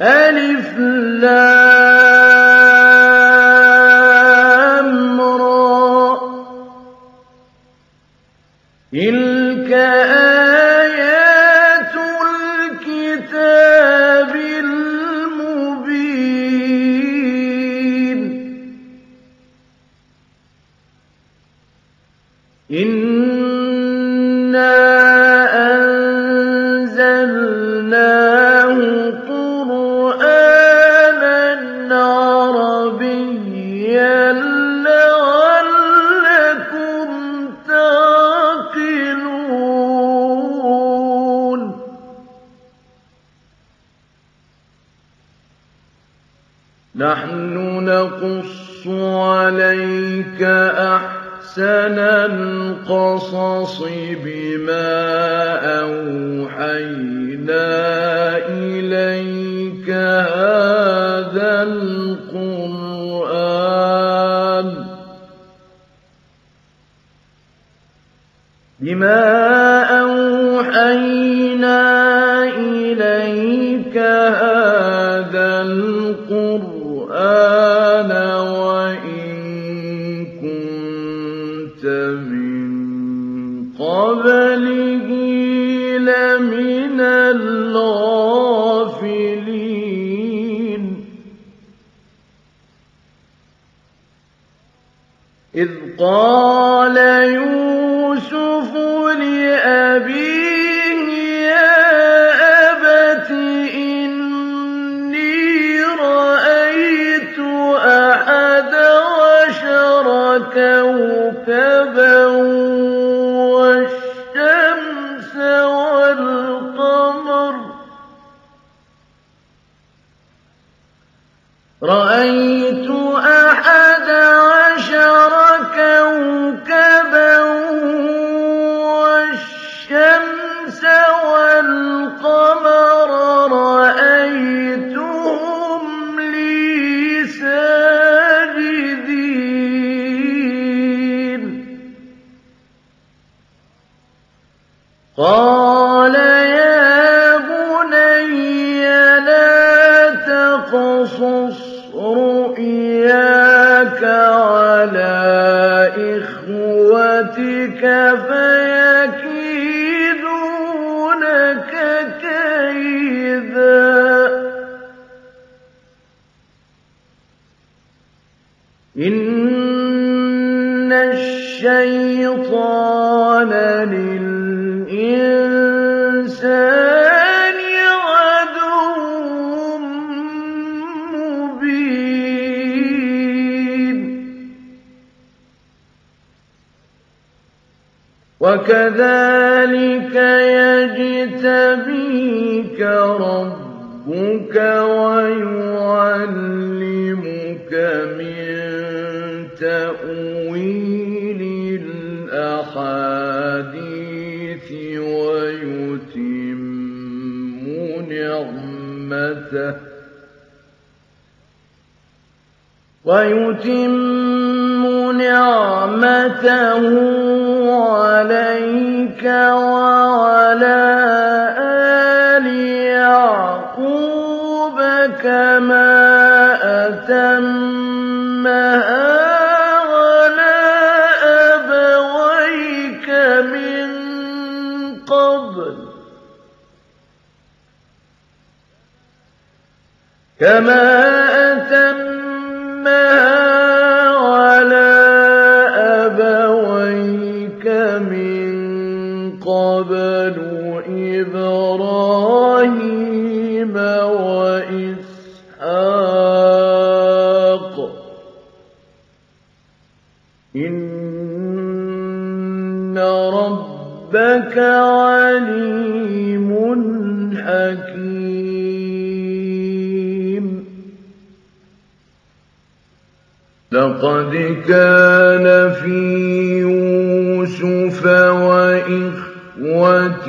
ألف لام. الشيطان للإنسان عدو مبين. وكذلك يجتبيك ربك ويؤمن نعمته ويتم نعمته عليك وعلى آل يعقوب كما أتم كما أتمها لقد كان في يوسف وإخوته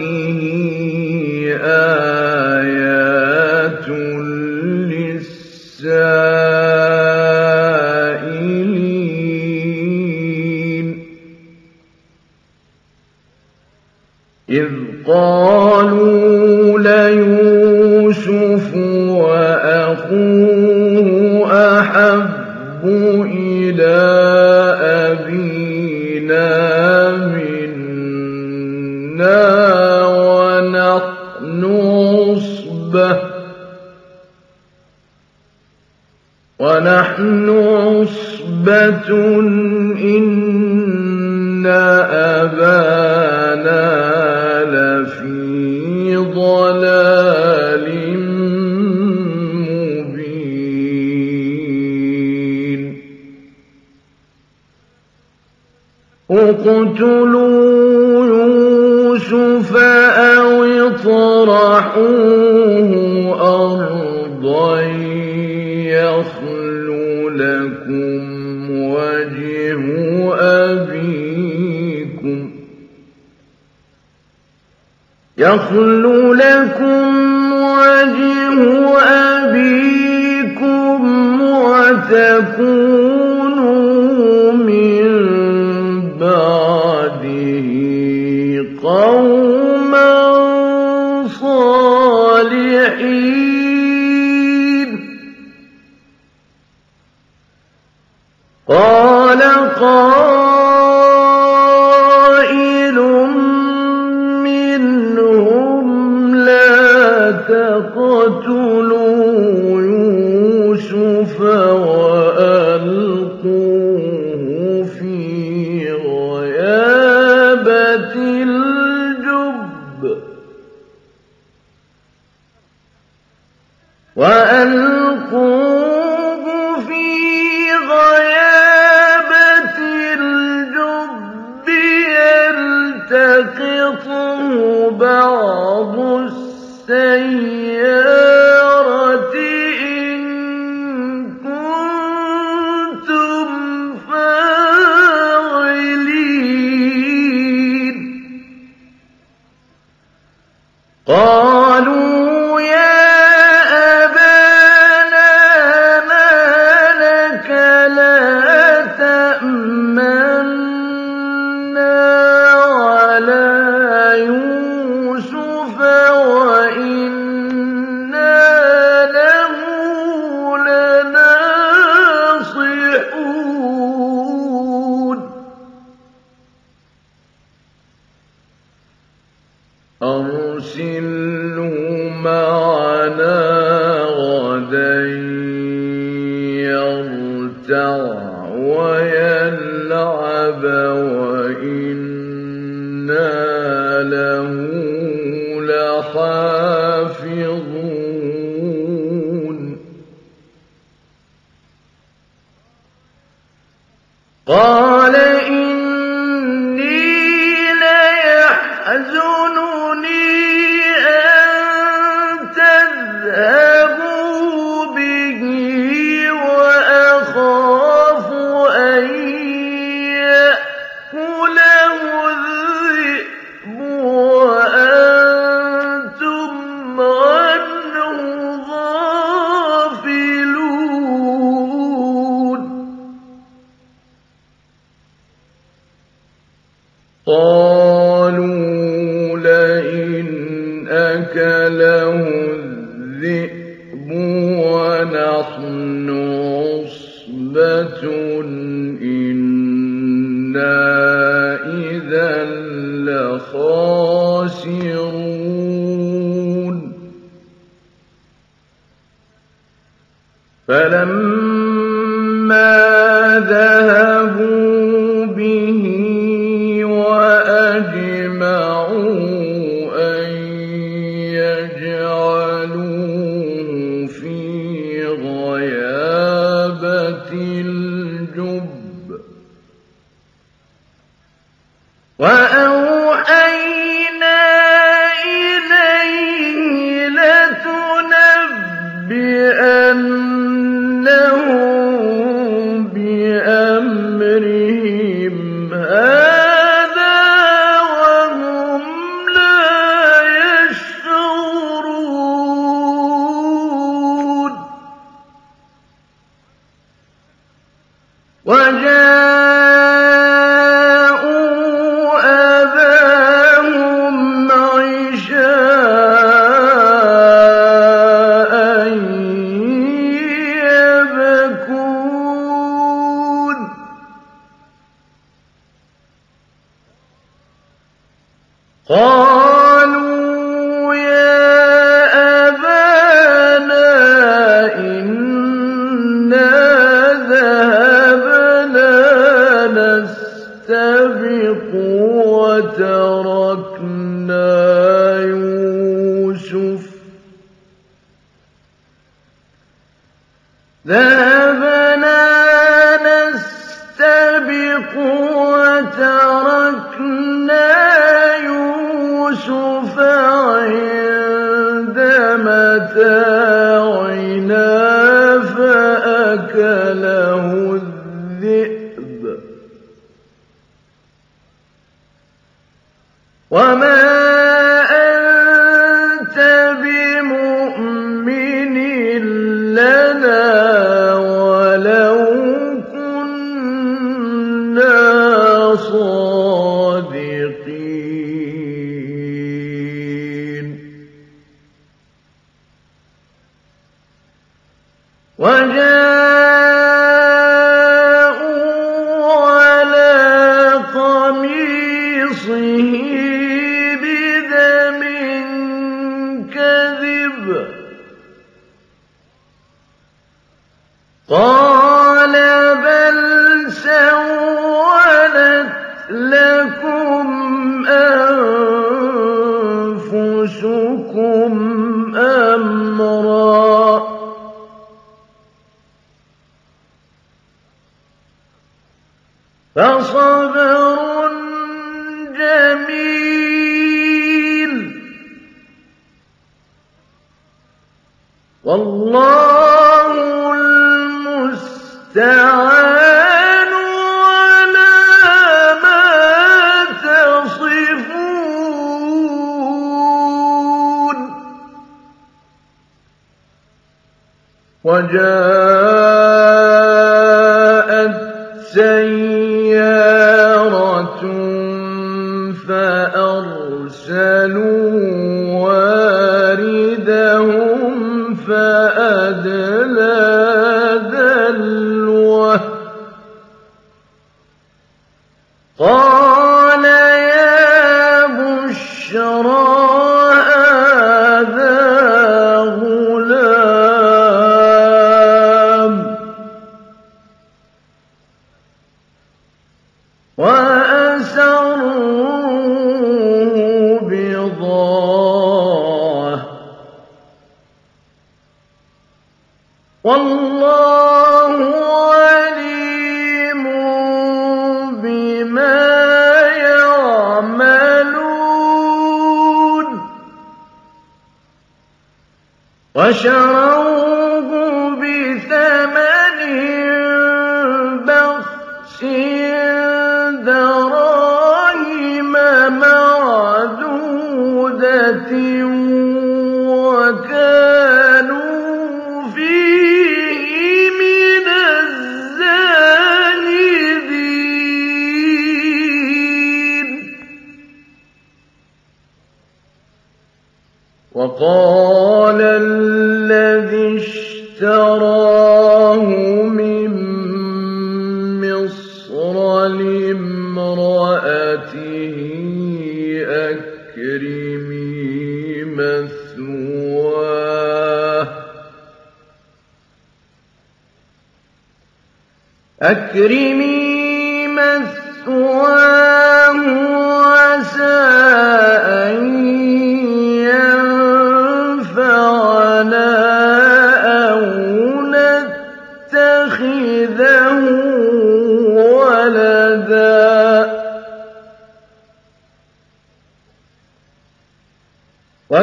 إن أبانا يخل قال إني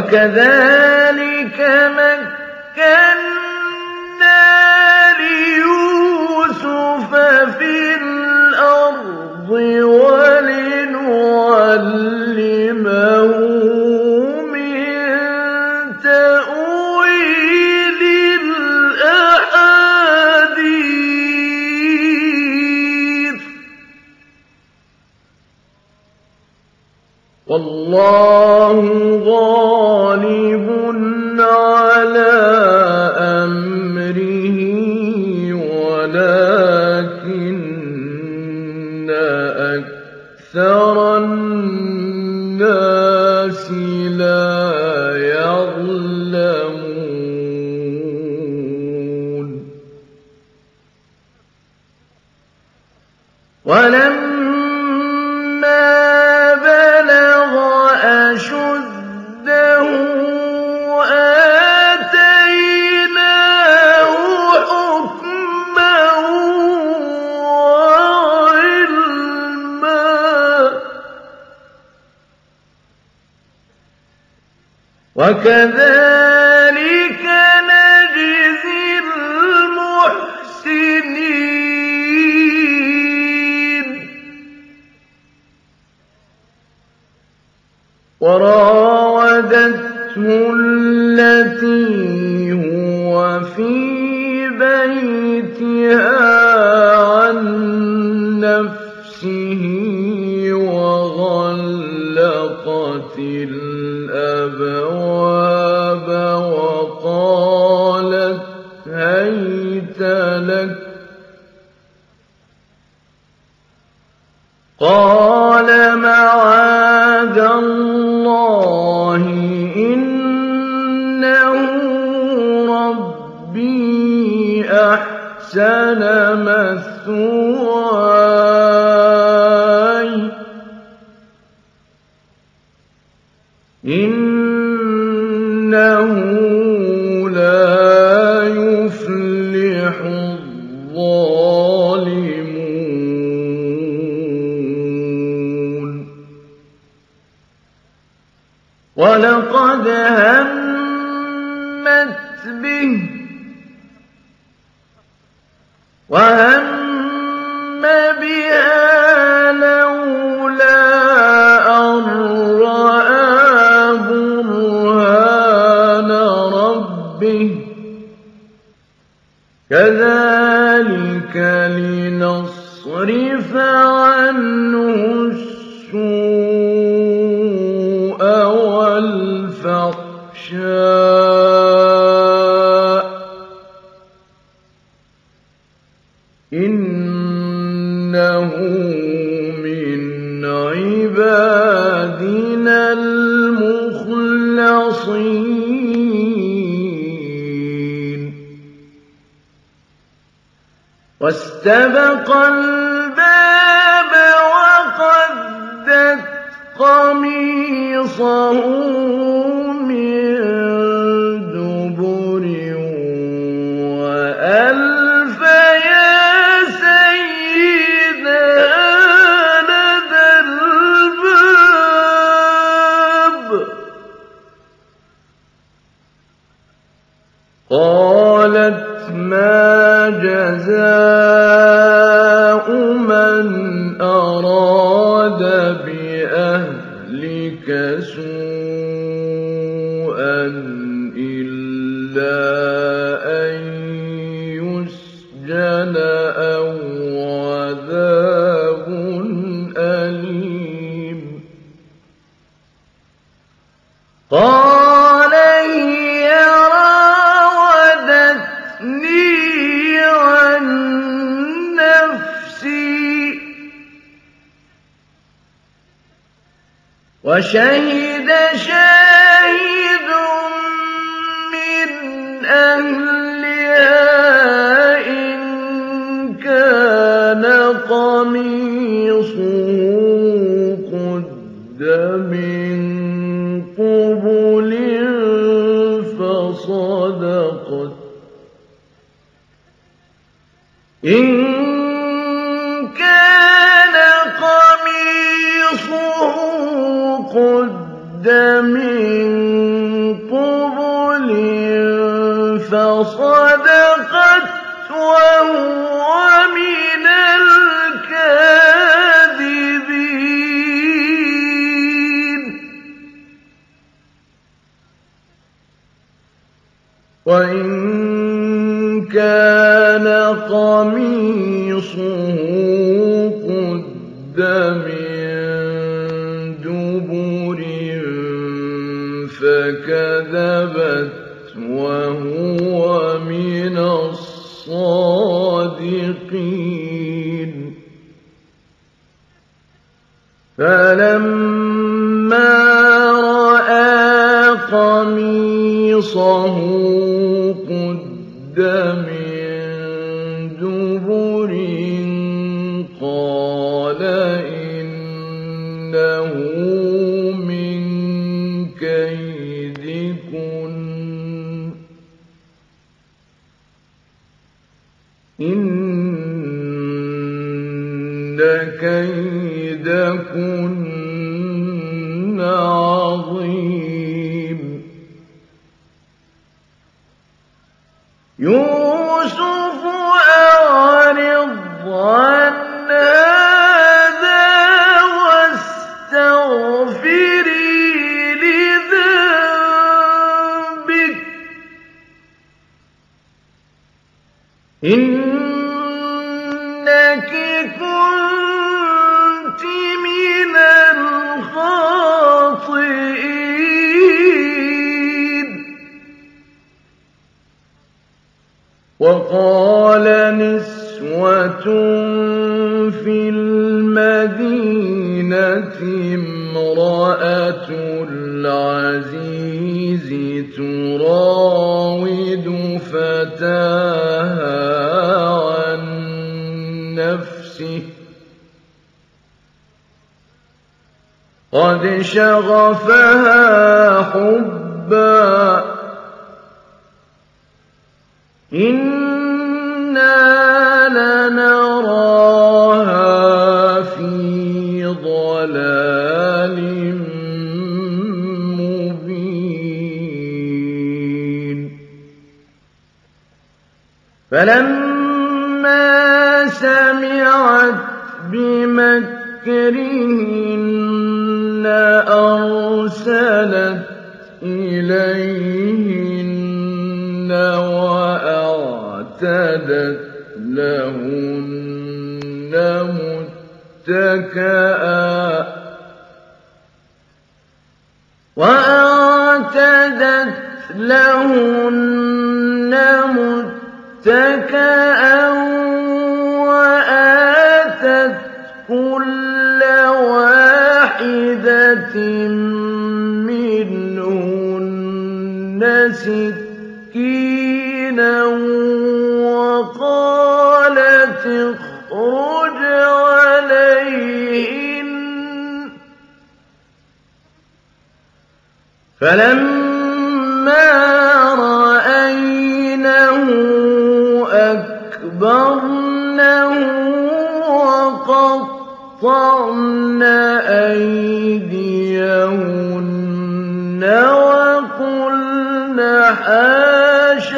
وَكَذَٰلِكَ وكذلك نجزي المحسنين. وراودته التي هو في بيتها عن نفسه وغلقت الأبواب. وشهد شاهد من أهلها إن كان قميص الصادقين. فلما رأى قميصه قدم قَدْ شَغَفَهَا حُبًّا ۖ. إِنَّا لَنَرَاهَا فِي ضَلَالٍ مُّبِينٍ. فَلَمَّا سَمِعَتْ بِمَكْرِهِنَّ أَرْسَلَتْ إِلَيْهِنَّ وَأَعْتَدَتْ لَهُنَّ مُتَّكَأً وَآتَتْ مِّنْهُنَّ سِكِّينًا وَقَالَتِ اخْرُجْ عَلَيْهِنَّ ۖ. فَلَمَّا رَأَيْنَهُ أَكْبَرْنَهُ وَقَطَّعْنَ أَيْدِيَهُنَّ وَقُلْنَ حَاشَ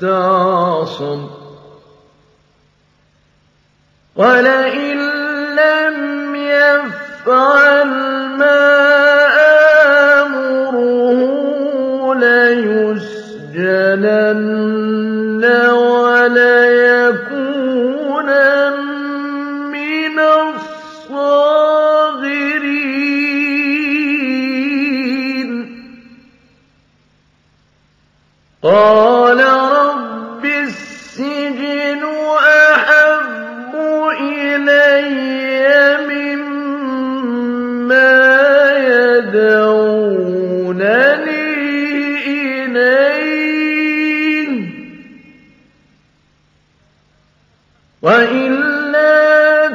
فَاسْتَعْصَمَ ۖ وَلَئِن لَّمْ يَفْعَلْ مَا آمُرُهُ لَيُسْجَنَنَّ وَلَيَكُونًا مِّنَ الصَّاغِرِينَ. قَالَ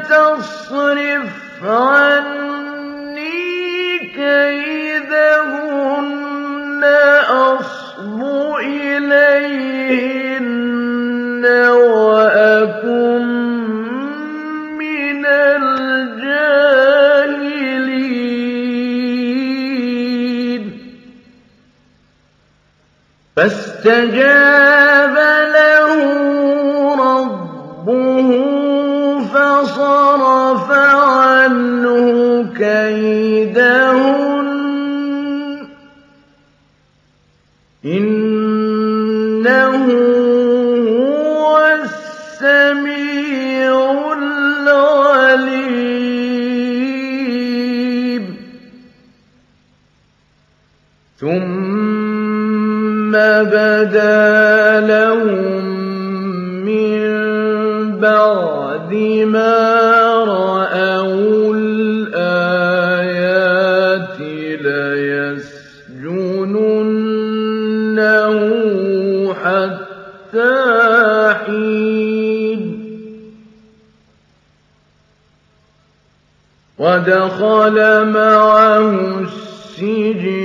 تَصْرِفْ عَنِّي كَيْدَهُنَّ أَصْبُ إِلَيْهِنَّ وَأَكُن مِّنَ الْجَاهِلِينَ فَاسْتَجَابَ بَدَا لَهُم مِّن بَعْدِ مَا رَأَوُا الْآيَاتِ لَيَسْجُنُنَّهُ حَتَّىٰ حِينٍ وَدَخَلَ مَعَهُ السِّجْنُ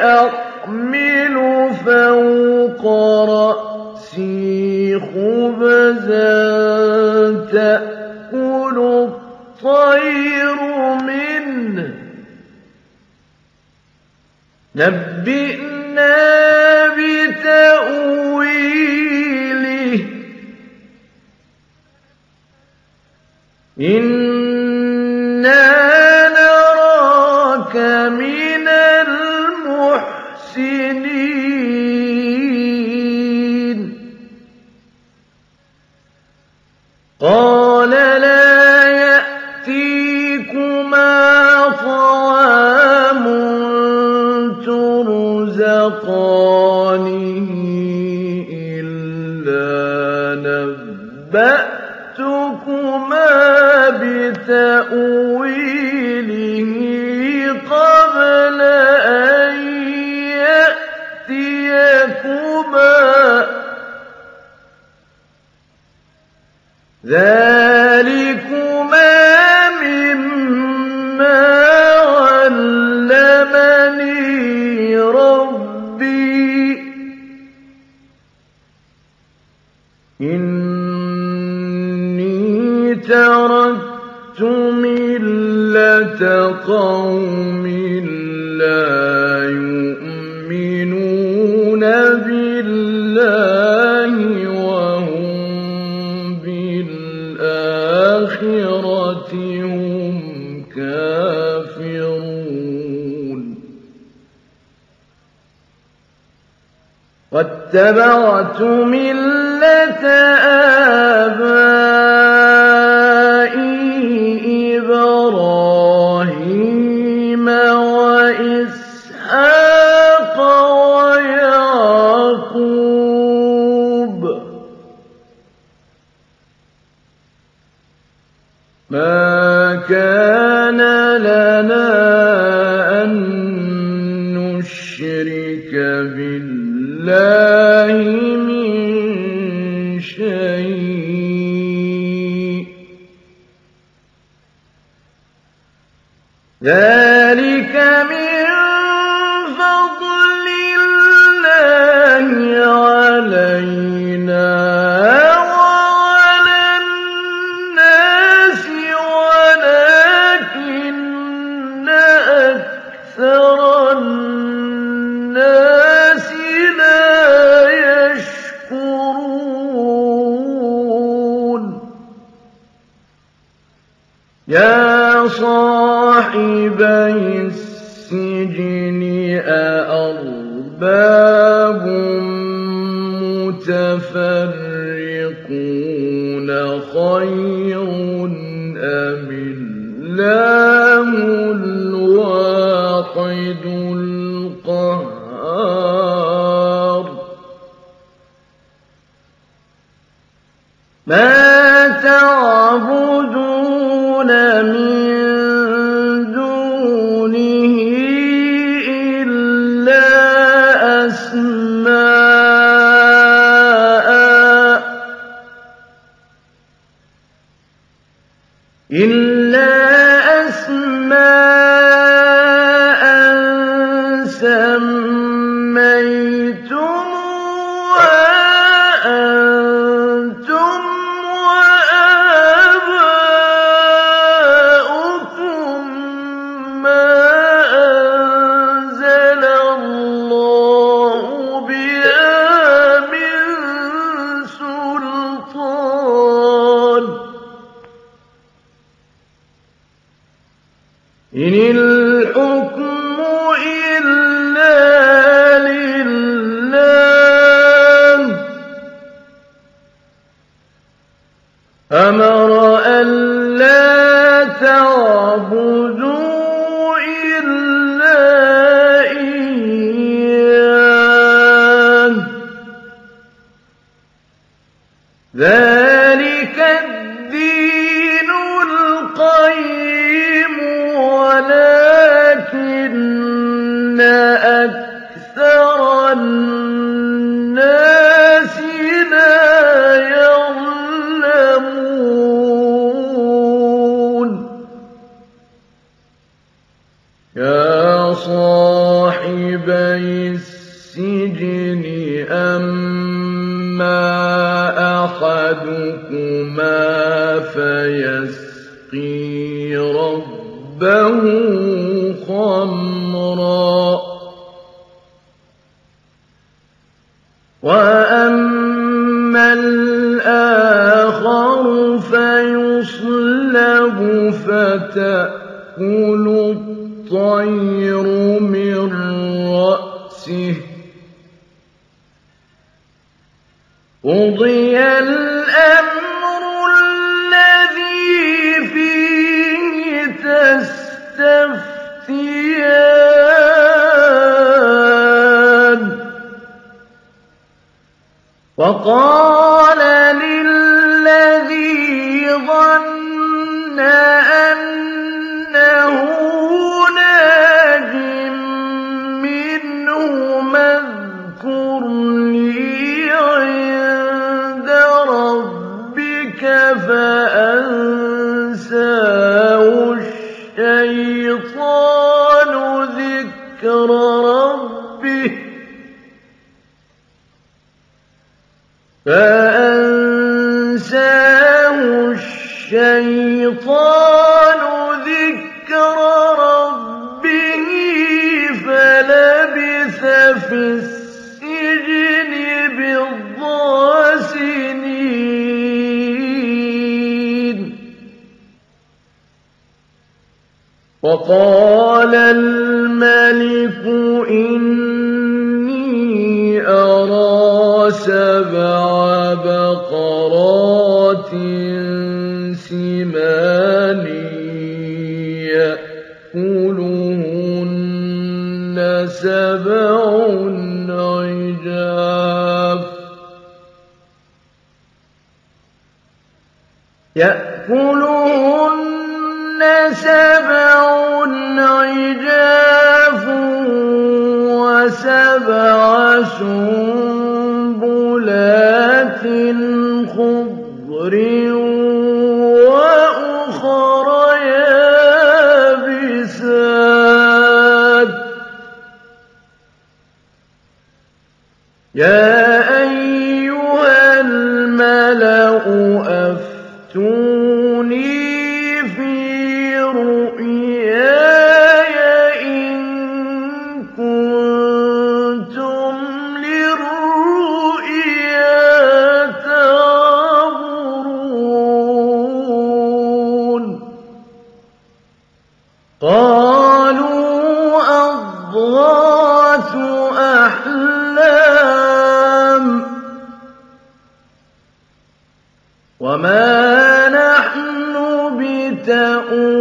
أحمل فوق رأسي خبزا تأكل الطير منه. نبئ ثَمَرَةٌ صاحبي السجن أأرباب خير أم الله فَيُصْلَبُ فَتَأْكُلُ الطَّيْرُ مِن رَّأْسِهِ ۚ. قُضِيَ الْأَمْرُ الَّذِي فِيهِ تَسْتَفْتِيَانِ. وَقَالَ ظَنَّ أَنَّهُ نَاجٍ مِّنْهُمَا اذْكُرْنِي عِندَ رَبِّكَ فَأَنسَاهُ الشَّيْطَانُ ذِكْرَ رَبِّهِ وَقَالَ الْمَلِكُ إِنِّي أَرَىٰ سَبْعَ بَقَرَاتٍ سِمَانٍ يَأْكُلُهُنَّ سَبْعٌ عِجَافٌ وَسَبْعَ سُنبُلَاتٍ خُضْرٍ وَأُخَرَ يَابِسَاتٍ ۖ. يَا أَيُّهَا الْمَلَأُ وَمَا نَحْنُ بِتَأْوِيلِ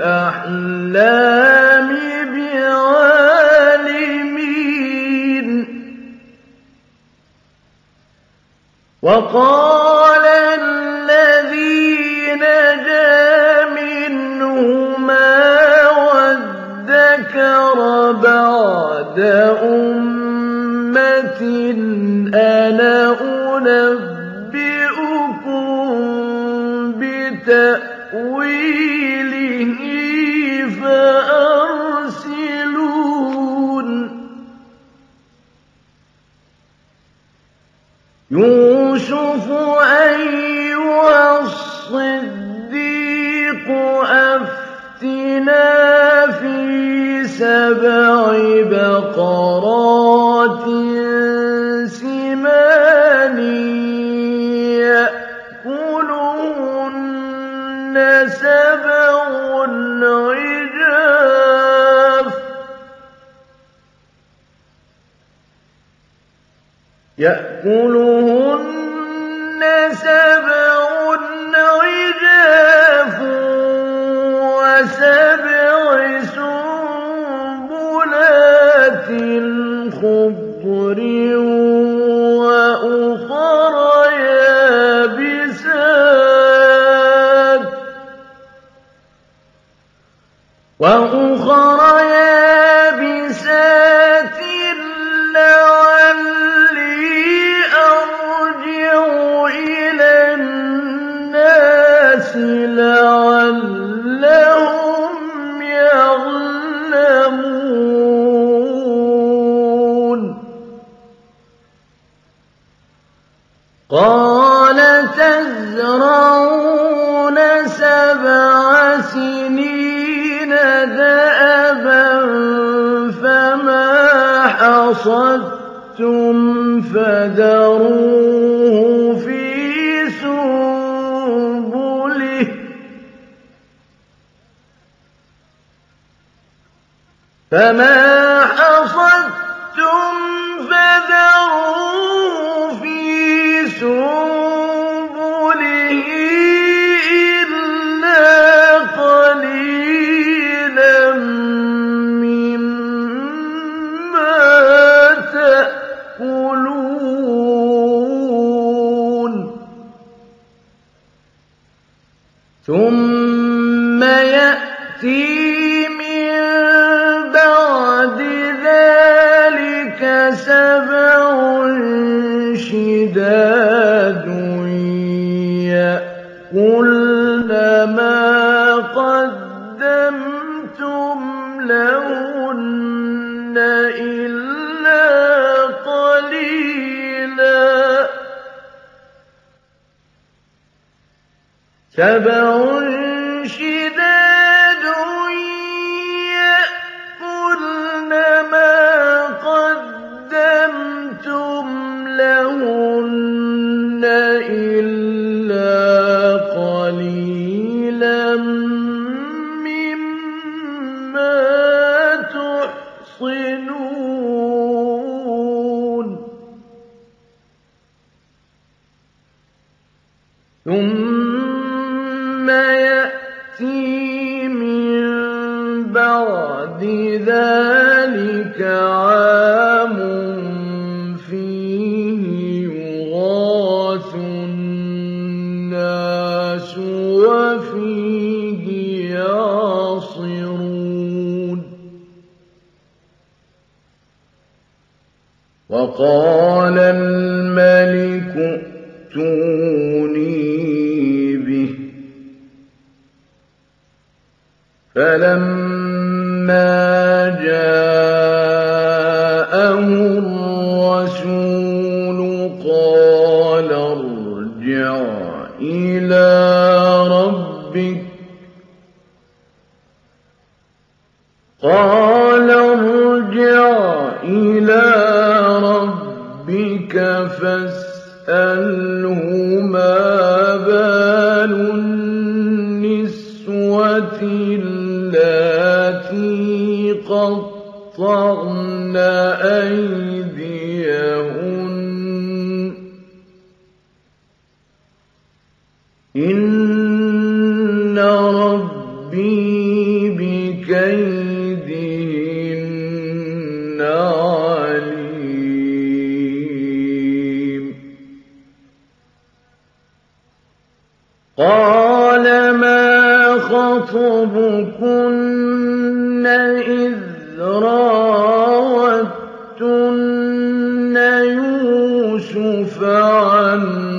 الْأَحْلَامِ بِعَالِمِينَ وَقَالَ بِتَأْوِيلِهِ فَأَرْسِلُونِ. يُوسُفُ أَيُّهَا الصِّدِّيقُ أَفْتِنَا فِي سَبْعِ بَقَرَاتٍ. يأكلهن سبع وسبع سنبلات قال تزرعون سبع سنين دأبا فما حصدتم فذروه في سنبله. فما كن إذ راوتن يوسف عن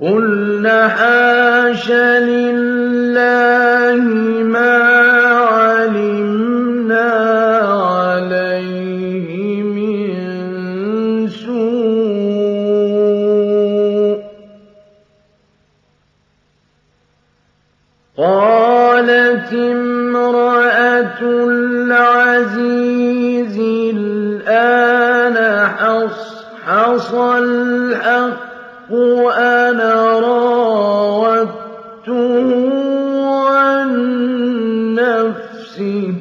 قلنا حاش الحق أنا راودته عن نفسه.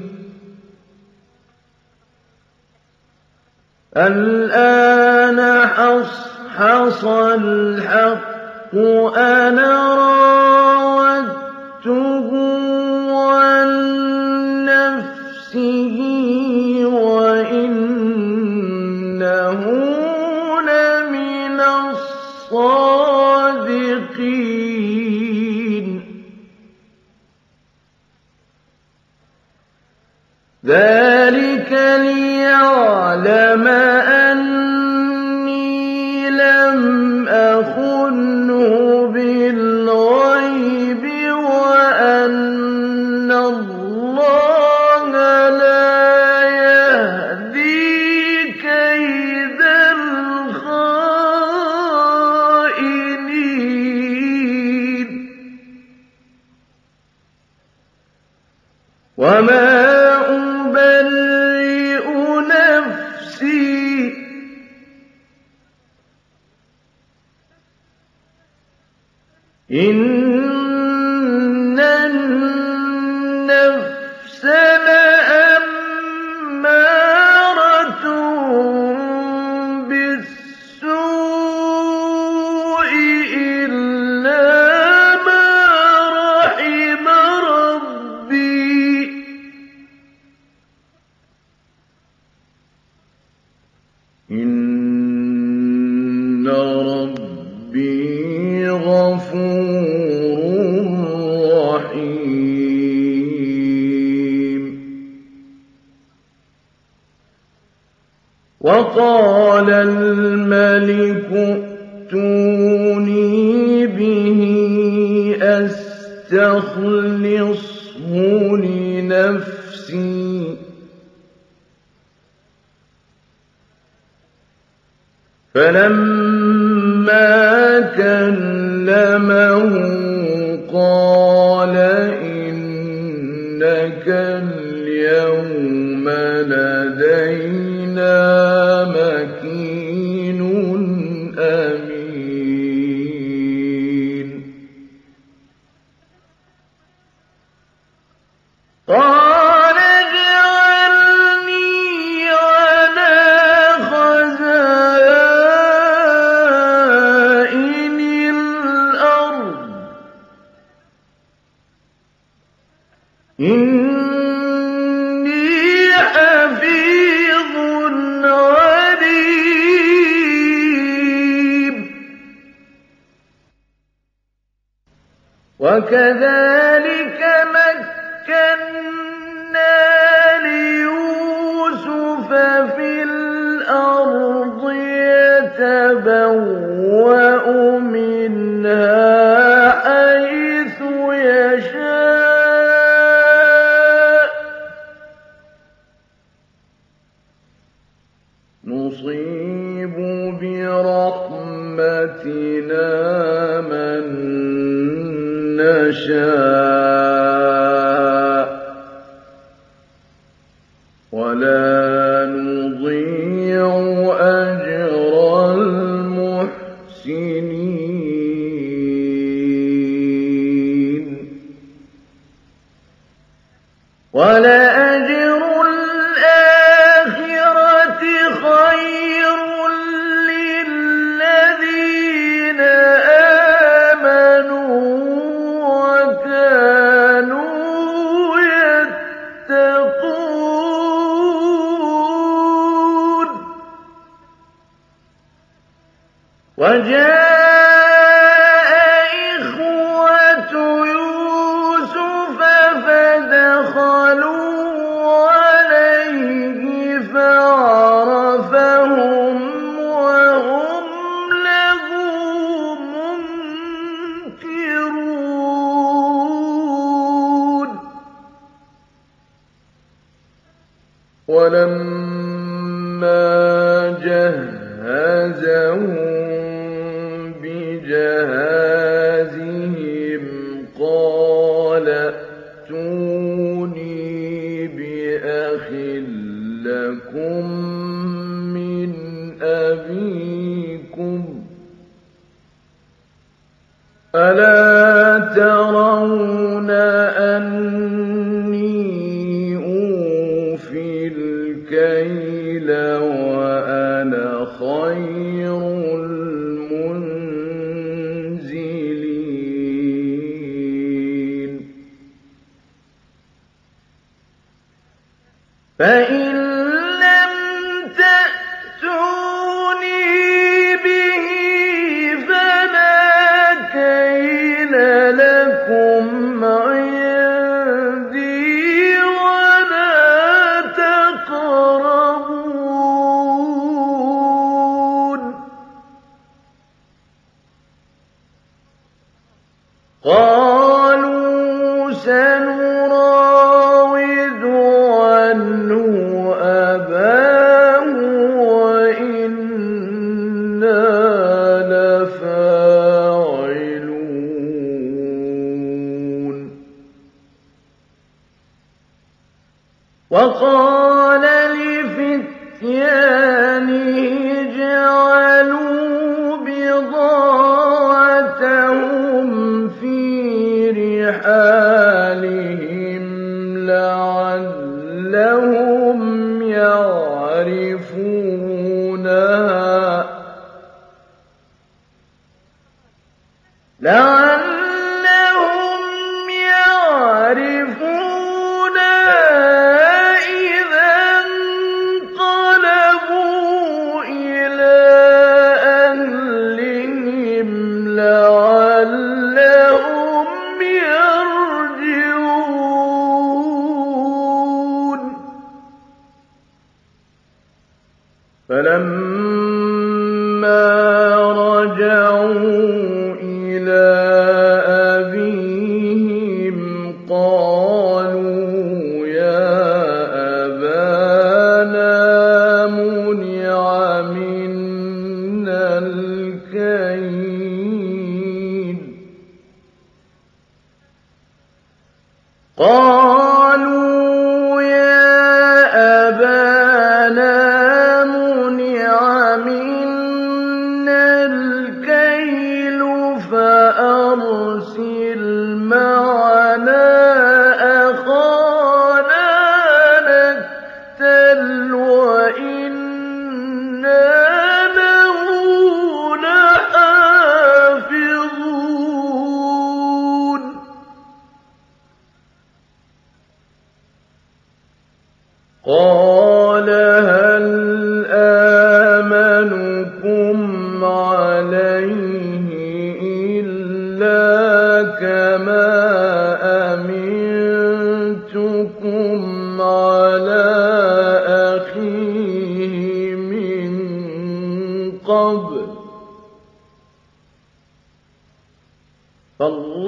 الآن حصحص الحق الْمَلِكُ ائْتُونِي بِهِ أَسْتَخْلِصْهُ لِنَفْسِي. فَلَمَّا كَانَ فلما جهزهم بجهازهم قال ائتوني بأخ لكم من أبيكم. ألا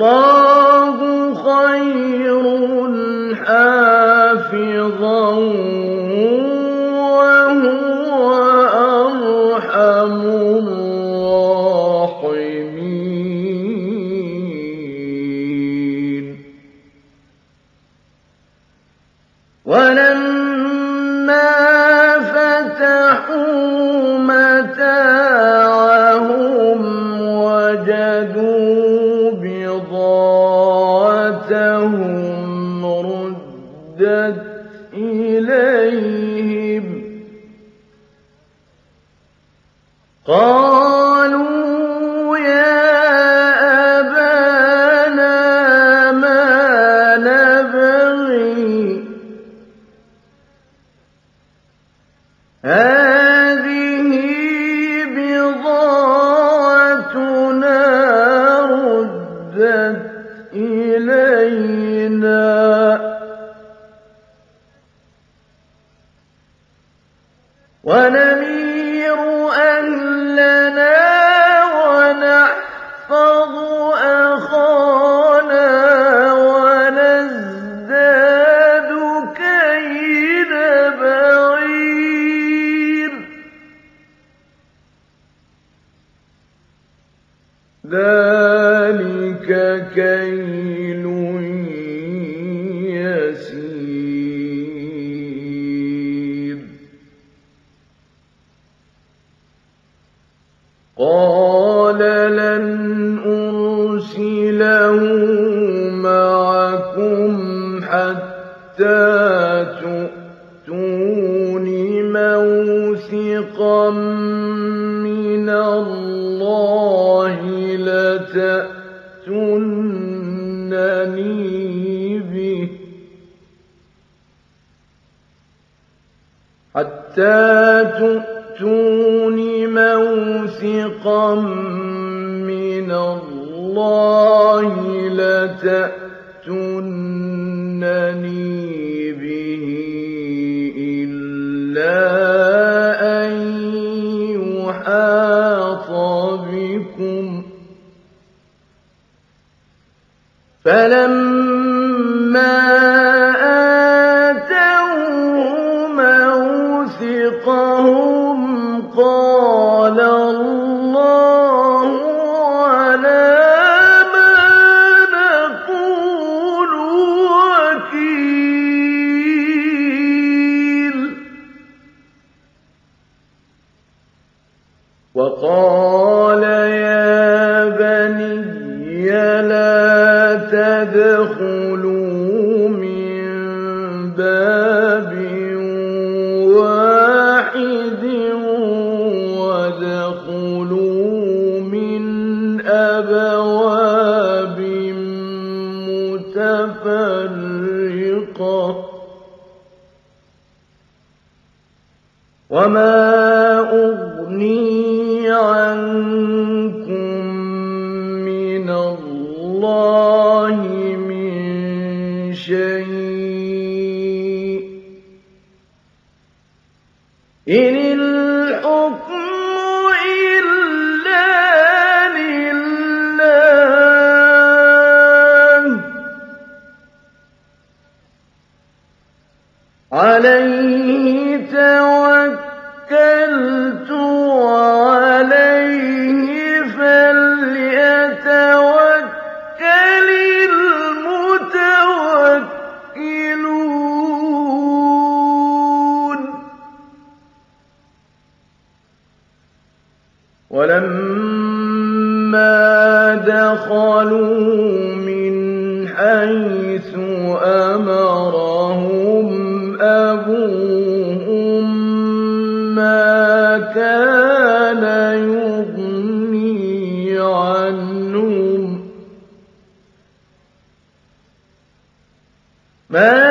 الله خير حافظا له معكم حتى تؤتون موثقا من الله لتأتونني به. حتى تؤتون موثقا لتأتونني به إلا أن يحاط بكم. فلما وما مَا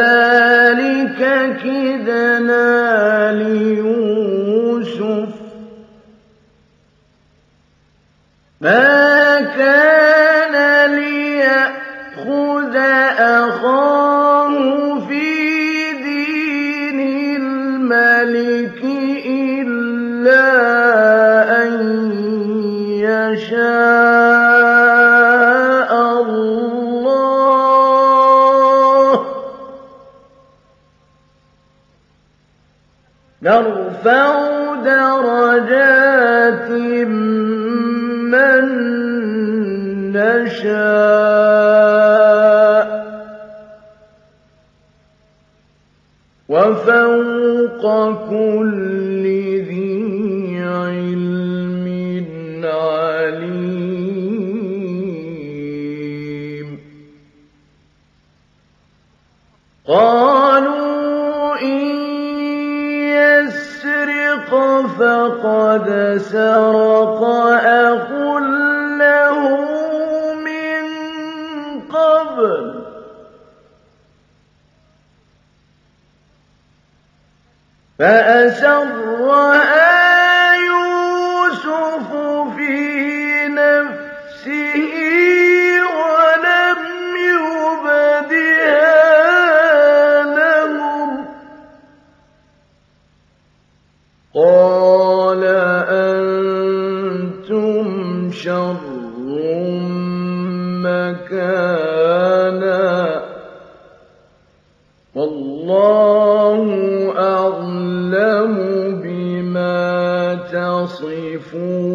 كَذَٰلِكَ كِدْنَا لِيُوسُفَ ۖ. مَا كَانَ لِيَأْخُذَ أَخَاهُ فِي دِينِ الْمَلِكِ إِلَّا أَن يَشَاءَ. نرفع درجات من نشاء وفوق كل فقد سرق أخ له من قبل. فأسرها يصرفون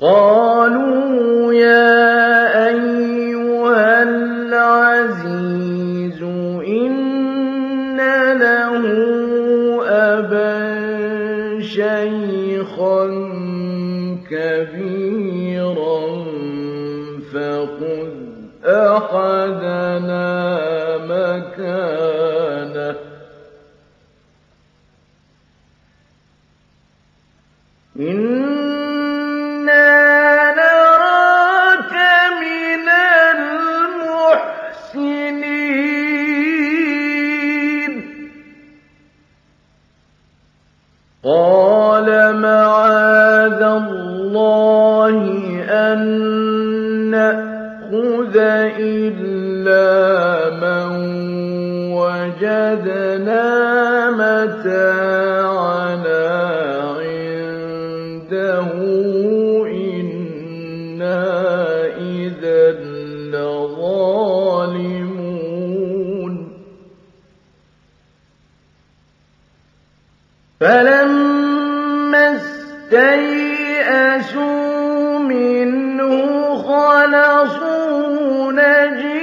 قالوا يا أيها العزيز إن له أبا شيخا كبيرا فخذ أحدنا مَكَانَهُ. فمعاذ الله أن نأخذ إلا من وجدنا متاعنا عنده. إنا إذا لظالمون. استيأسوا منه خلصوا نجيا.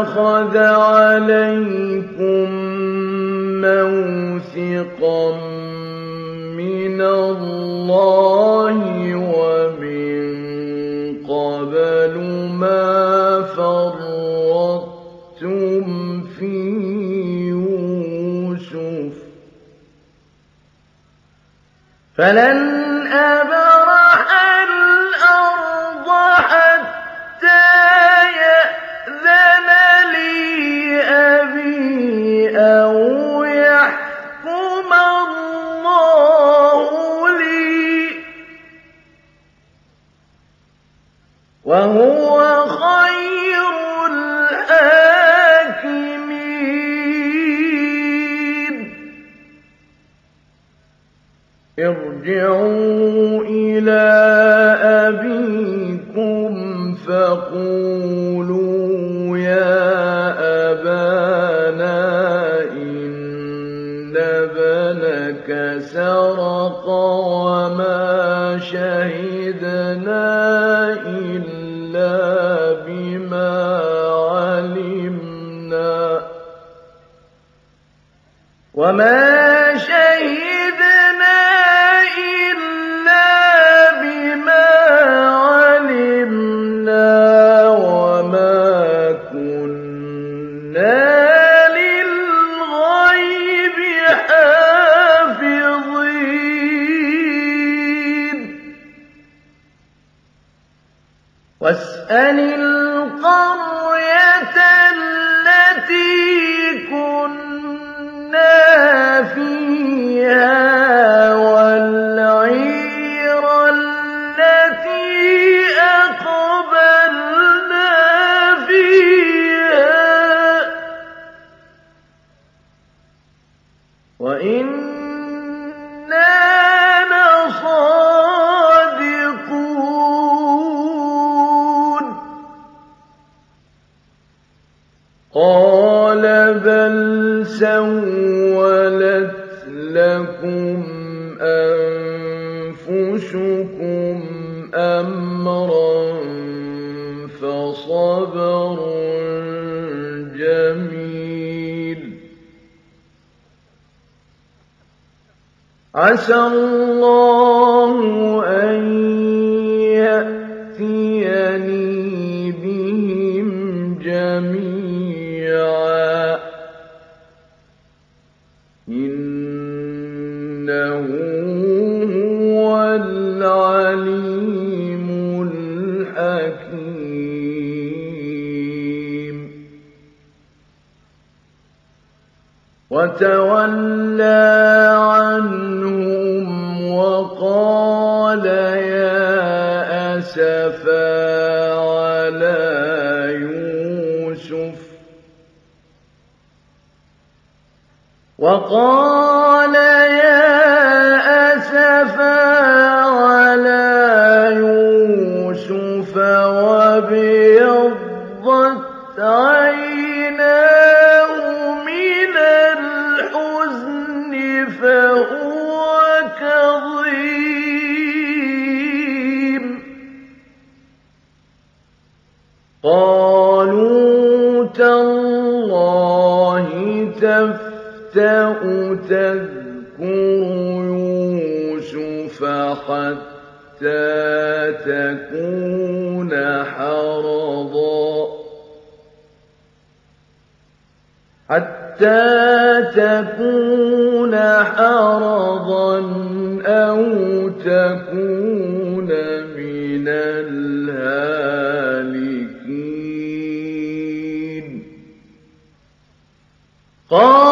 أخذ عليكم موثقا من الله ومن قبل ما فرطتم في يوسف. فلن آه شهدنا إلا بما علمنا. وما قال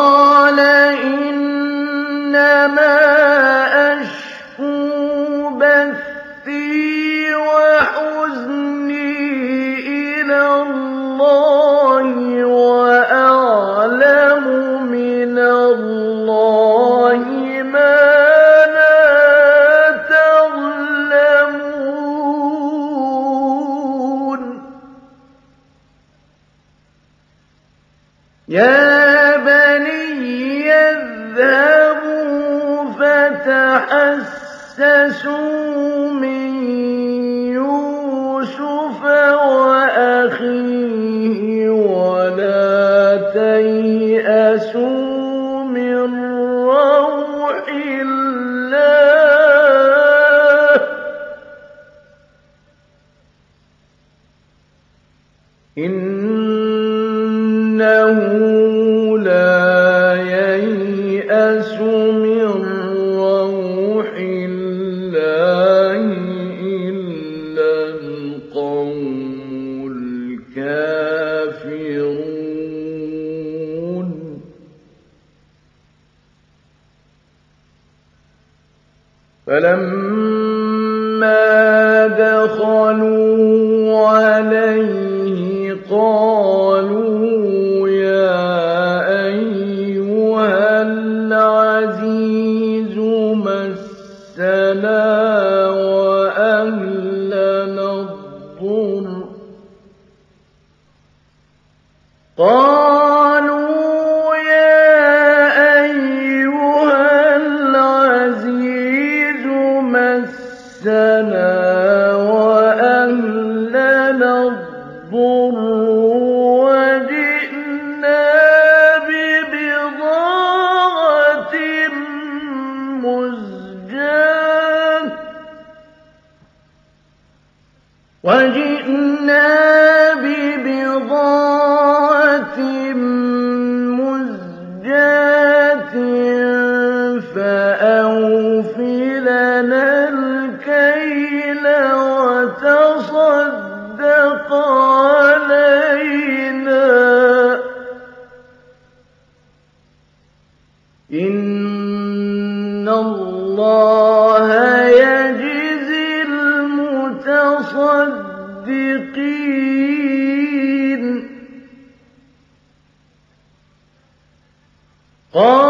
المتصدقين. قال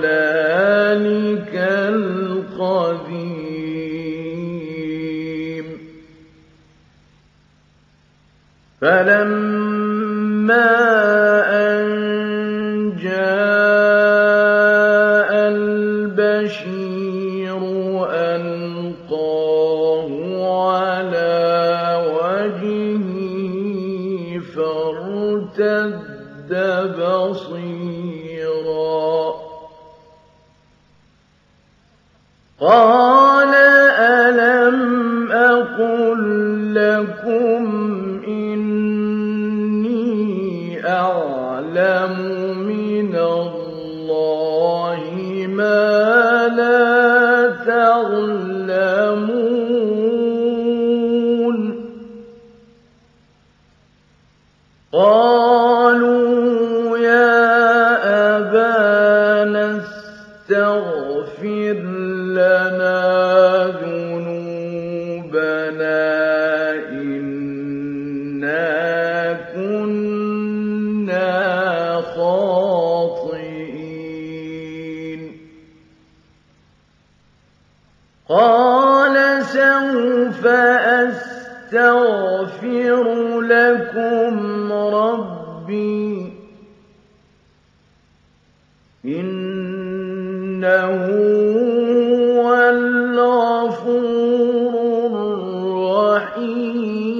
ضلالك القديم فلما الرحيم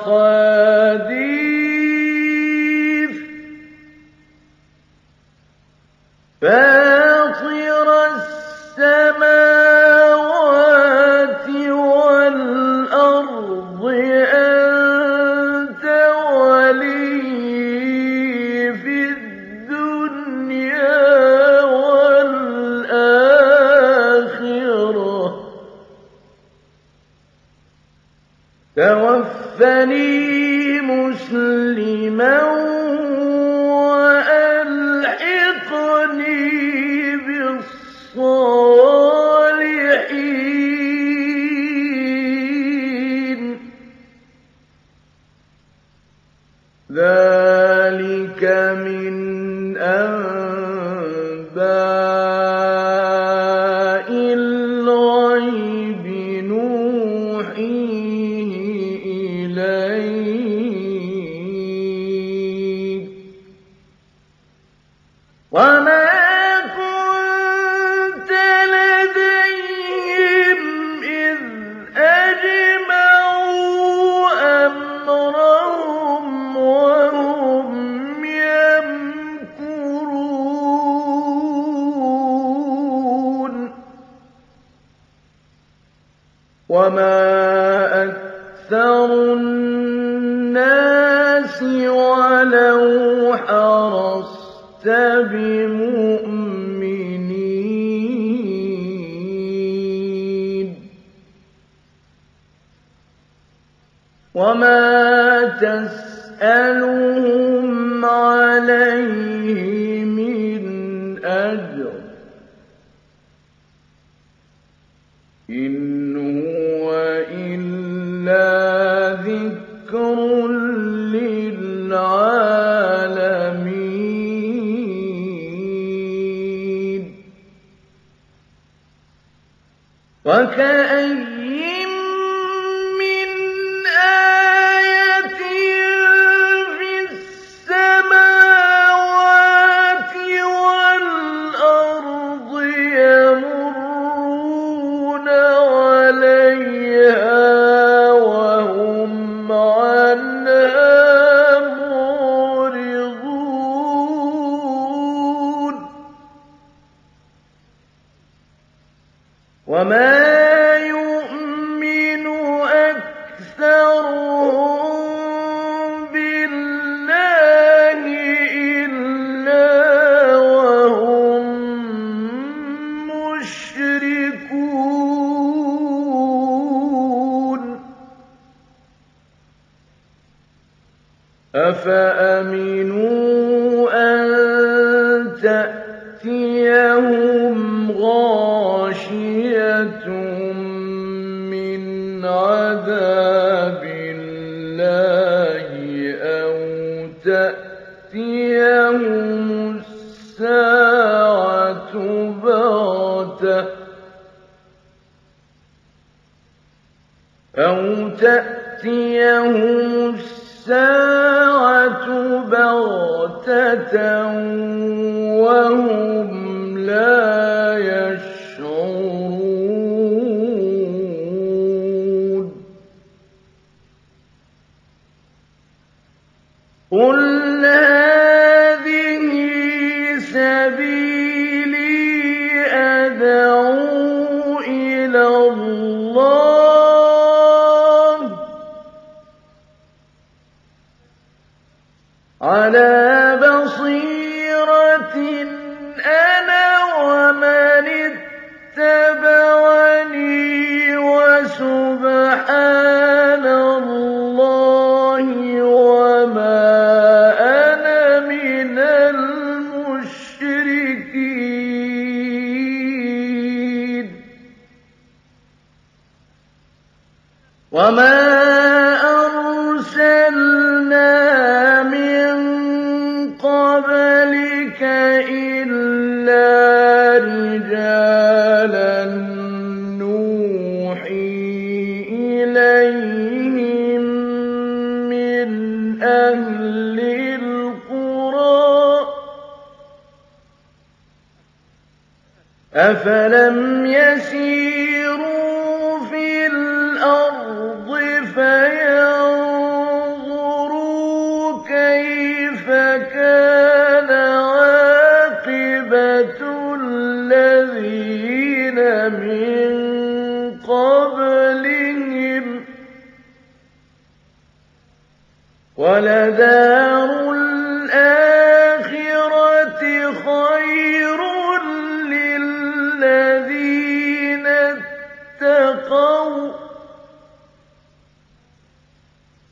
الْأَحَادِيثِ ۚ وَمَا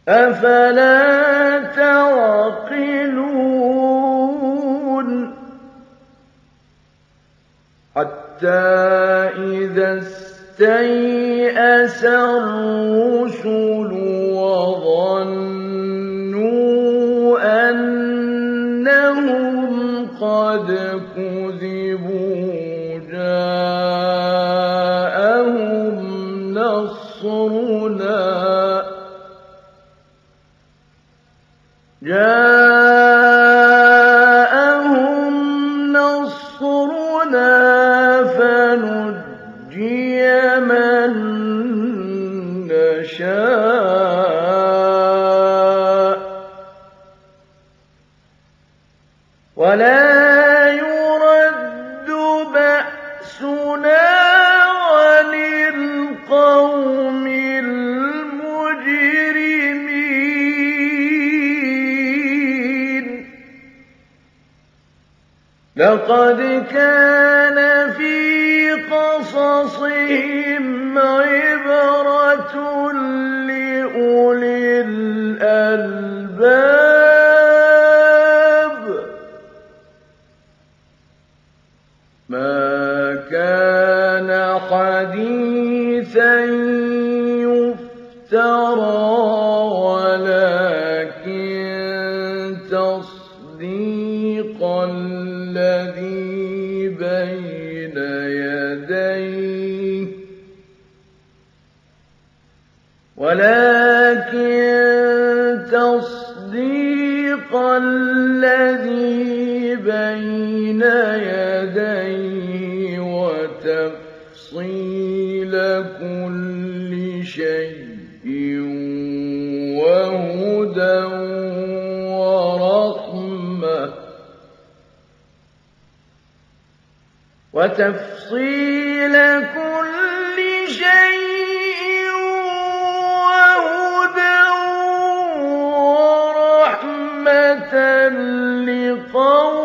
أفلا تعقلون حتى إذا استيأس الرسل وظنوا أنهم قد كذبوا لقد كان في قصصهم عبرة لأولي الألباب. ما كان حديثا يفترى بين يديه وتفصيل كل شيء وهدى ورحمة. وتفصيل كل شيء وهدى ورحمة لقوم